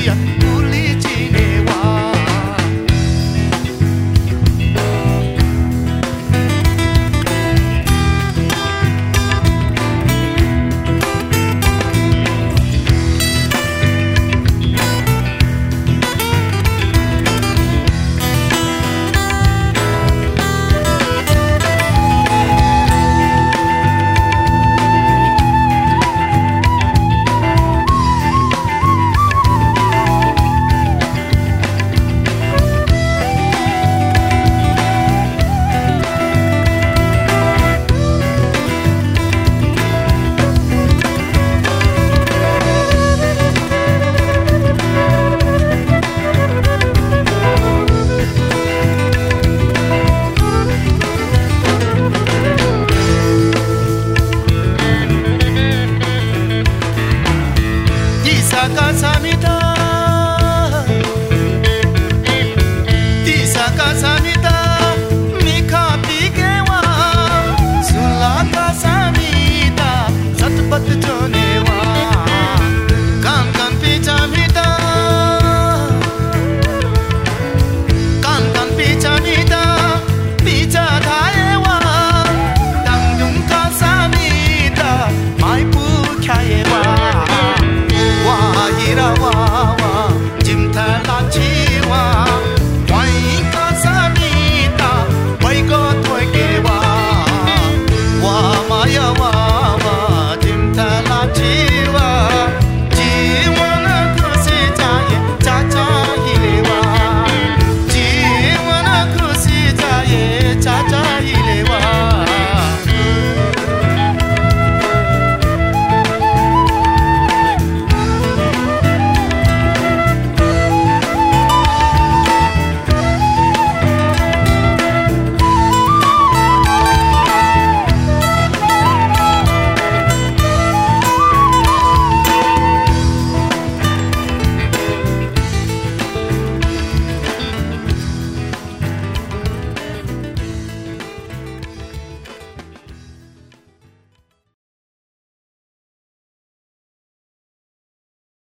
Yang. da sanidade.